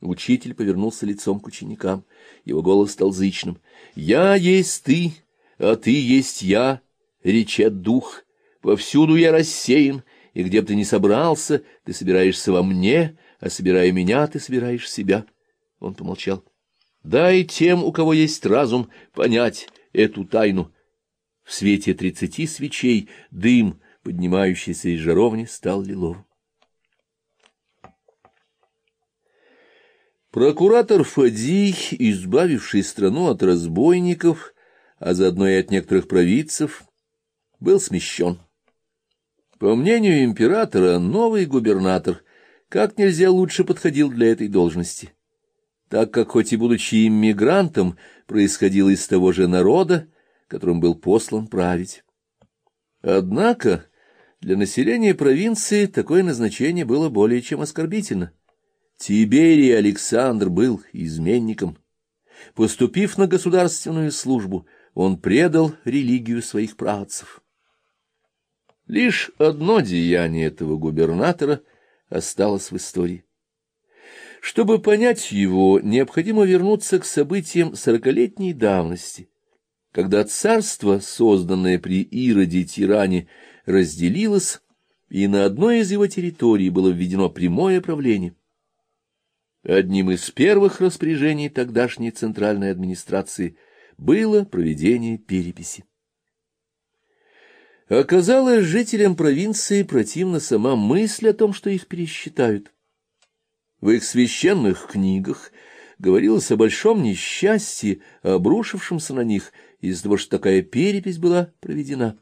Учитель повернулся лицом к ученикам. Его голос стал зычным. «Я есть ты, а ты есть я, речет дух. Повсюду я рассеян, и где бы ты ни собрался, ты собираешься во мне, а собирая меня, ты собираешь себя». Он помолчал. «Дай тем, у кого есть разум, понять эту тайну». В свете тридцати свечей дым, поднимающийся из жаровни, стал лиловым. Прокуратор Фадий, избавивший страну от разбойников, а заодно и от некоторых провидцев, был смещен. По мнению императора, новый губернатор как нельзя лучше подходил для этой должности, так как, хоть и будучи иммигрантом, происходил из того же народа, которым был послан править. Однако для населения провинции такое назначение было более чем оскорбительно. Тиберий Александр был изменником. Поступив на государственную службу, он предал религию своих працев. Лишь одно деяние этого губернатора осталось в истории. Чтобы понять его, необходимо вернуться к событиям сорокалетней давности, когда царство, созданное при Ироде-тиране, разделилось, и на одной из его территорий было введено прямое правление. Одним из первых распоряжений тогдашней центральной администрации было проведение переписи. Оказалось, жителям провинции противна сама мысль о том, что их пересчитают. В их священных книгах говорилось о большом несчастье, обрушившемся на них из-за того, что такая перепись была проведена.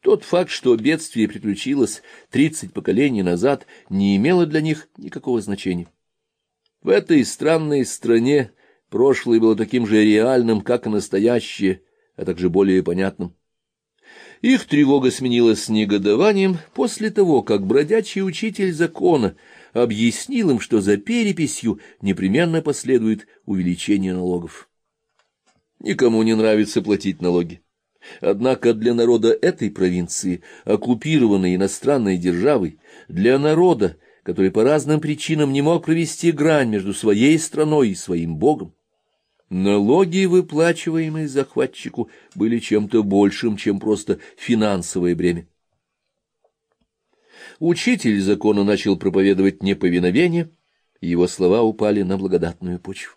Тот факт, что бедствие приключилось тридцать поколений назад, не имело для них никакого значения. В этой странной стране прошлое было таким же реальным, как и настоящее, а также более понятным. Их тревога сменилась негодованием после того, как бродячий учитель закона объяснил им, что за переписью непременно последует увеличение налогов. Никому не нравится платить налоги. Однако для народа этой провинции, оккупированной иностранной державой, для народа, который по разным причинам не мог провести грань между своей страной и своим богом. Налоги, выплачиваемые захватчику, были чем-то большим, чем просто финансовое бремя. Учитель закона начал проповедовать неповиновение, и его слова упали на благодатную почву.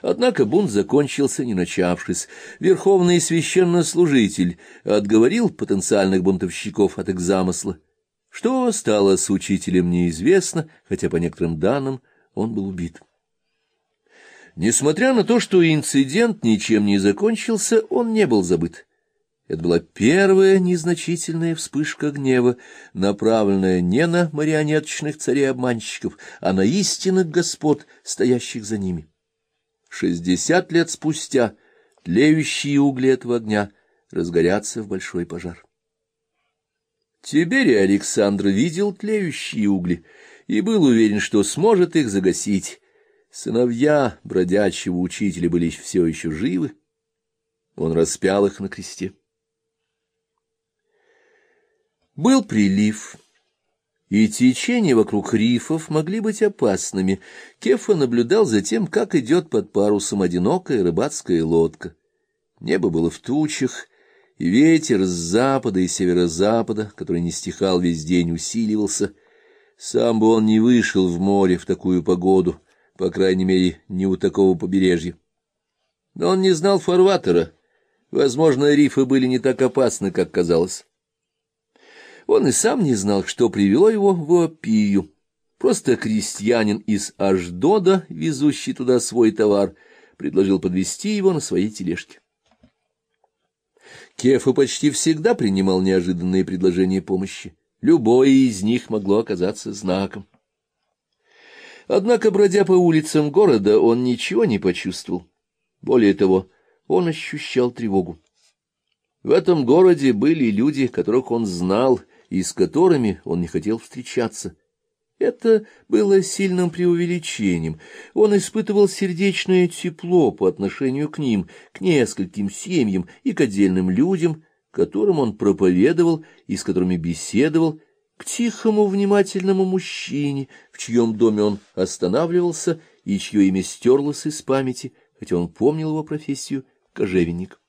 Однако бунт закончился, не начавшись. Верховный священнослужитель отговорил потенциальных бунтовщиков от их замысла. Что стало с учителем, неизвестно, хотя по некоторым данным он был убит. Несмотря на то, что инцидент ничем не закончился, он не был забыт. Это была первая незначительная вспышка гнева, направленная не на марионеточных царей-обманщиков, а на истинных господ, стоящих за ними. Шестьдесят лет спустя тлеющие угли этого огня разгорятся в большой пожар. Тиберий Александр видел тлеющие угли и был уверен, что сможет их загасить. Сыновья бродячего учителя были все еще живы. Он распял их на кресте. Был прилив, и течения вокруг рифов могли быть опасными. Кефа наблюдал за тем, как идет под парусом одинокая рыбацкая лодка. Небо было в тучах, и ветер с запада и северо-запада, который не стихал весь день, усиливался. Сам бы он не вышел в море в такую погоду, по крайней мере, не у такого побережья. Но он не знал фарватера. Возможно, рифы были не так опасны, как казалось. Он и сам не знал, что привело его в Опию. Просто крестьянин из Аждода, везущий туда свой товар, предложил подвезти его на своей тележке. Кефа почти всегда принимал неожиданные предложения помощи. Любое из них могло оказаться знаком. Однако, бродя по улицам города, он ничего не почувствовал. Более того, он ощущал тревогу. В этом городе были люди, которых он знал и с которыми он не хотел встречаться. Это было сильным преувеличением. Он испытывал сердечное тепло по отношению к ним, к нескольким семьям и к отдельным людям, которым он проповедовал и с которыми беседовал, к тихому внимательному мужчине, в чьем доме он останавливался и чье имя стерлось из памяти, хотя он помнил его профессию кожевенник.